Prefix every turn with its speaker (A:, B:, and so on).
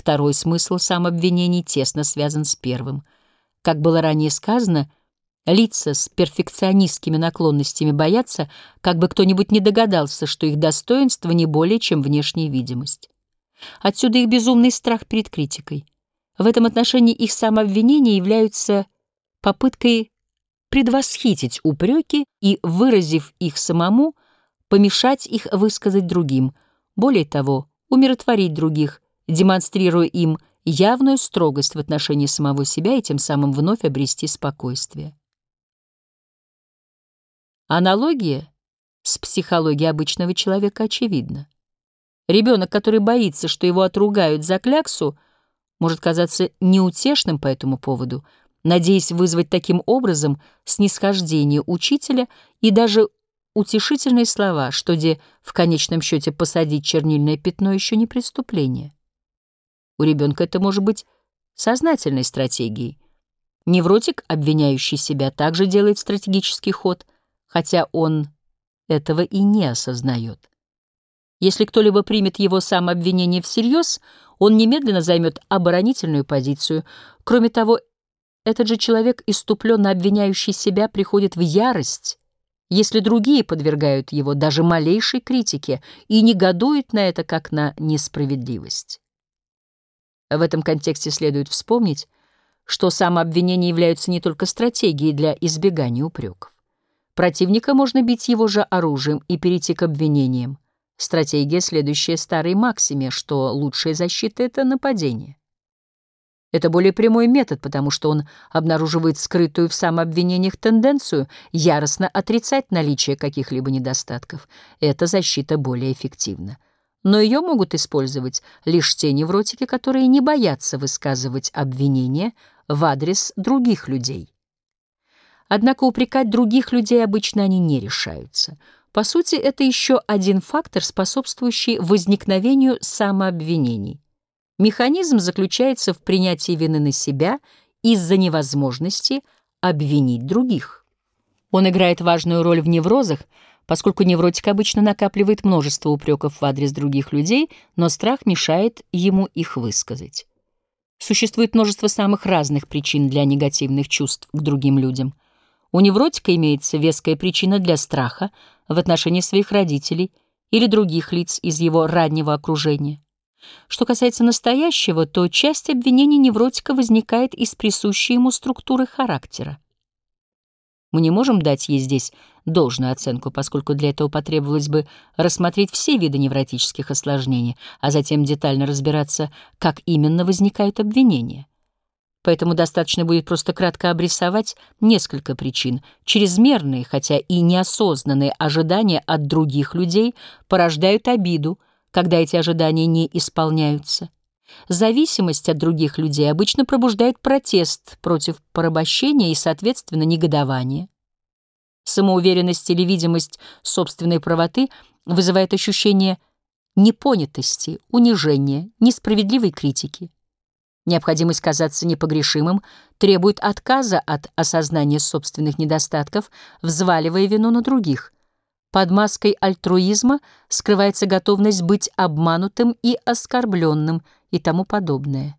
A: Второй смысл самообвинений тесно связан с первым. Как было ранее сказано, лица с перфекционистскими наклонностями боятся, как бы кто-нибудь не догадался, что их достоинство не более, чем внешняя видимость. Отсюда их безумный страх перед критикой. В этом отношении их самообвинения являются попыткой предвосхитить упреки и, выразив их самому, помешать их высказать другим, более того, умиротворить других, демонстрируя им явную строгость в отношении самого себя и тем самым вновь обрести спокойствие. Аналогия с психологией обычного человека очевидна. Ребенок, который боится, что его отругают за кляксу, может казаться неутешным по этому поводу, надеясь вызвать таким образом снисхождение учителя и даже утешительные слова, что где в конечном счете посадить чернильное пятно еще не преступление. У ребенка это может быть сознательной стратегией. Невротик, обвиняющий себя, также делает стратегический ход, хотя он этого и не осознает. Если кто-либо примет его самообвинение всерьез, он немедленно займет оборонительную позицию. Кроме того, этот же человек, иступленно обвиняющий себя, приходит в ярость, если другие подвергают его даже малейшей критике и негодует на это как на несправедливость. В этом контексте следует вспомнить, что самообвинения являются не только стратегией для избегания упреков. Противника можно бить его же оружием и перейти к обвинениям. Стратегия, следующая старой максиме, что лучшая защита — это нападение. Это более прямой метод, потому что он обнаруживает скрытую в самообвинениях тенденцию яростно отрицать наличие каких-либо недостатков. Эта защита более эффективна. Но ее могут использовать лишь те невротики, которые не боятся высказывать обвинения в адрес других людей. Однако упрекать других людей обычно они не решаются — по сути, это еще один фактор, способствующий возникновению самообвинений. Механизм заключается в принятии вины на себя из-за невозможности обвинить других. Он играет важную роль в неврозах, поскольку невротик обычно накапливает множество упреков в адрес других людей, но страх мешает ему их высказать. Существует множество самых разных причин для негативных чувств к другим людям. У невротика имеется веская причина для страха в отношении своих родителей или других лиц из его раннего окружения. Что касается настоящего, то часть обвинений невротика возникает из присущей ему структуры характера. Мы не можем дать ей здесь должную оценку, поскольку для этого потребовалось бы рассмотреть все виды невротических осложнений, а затем детально разбираться, как именно возникают обвинения. Поэтому достаточно будет просто кратко обрисовать несколько причин. Чрезмерные, хотя и неосознанные ожидания от других людей порождают обиду, когда эти ожидания не исполняются. Зависимость от других людей обычно пробуждает протест против порабощения и, соответственно, негодование. Самоуверенность или видимость собственной правоты вызывает ощущение непонятости, унижения, несправедливой критики. Необходимость казаться непогрешимым требует отказа от осознания собственных недостатков, взваливая вину на других. Под маской альтруизма скрывается готовность быть обманутым и оскорбленным и тому подобное.